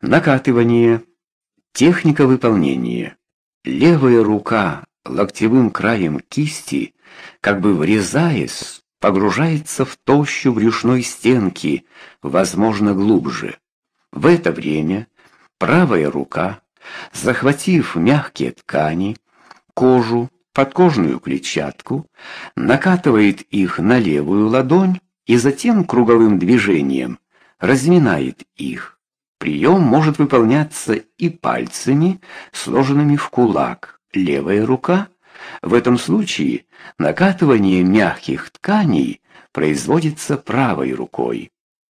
Накатывание. Техника выполнения. Левая рука локтевым краем кисти, как бы врезаясь, погружается в толщу брюшной стенки, возможно, глубже. В это время правая рука, захватив мягкие ткани, кожу, подкожную клетчатку, накатывает их на левую ладонь и затем круговым движением разминает их. Прием может выполняться и пальцами, сложенными в кулак. Левая рука в этом случае накатывание мягких тканей производится правой рукой.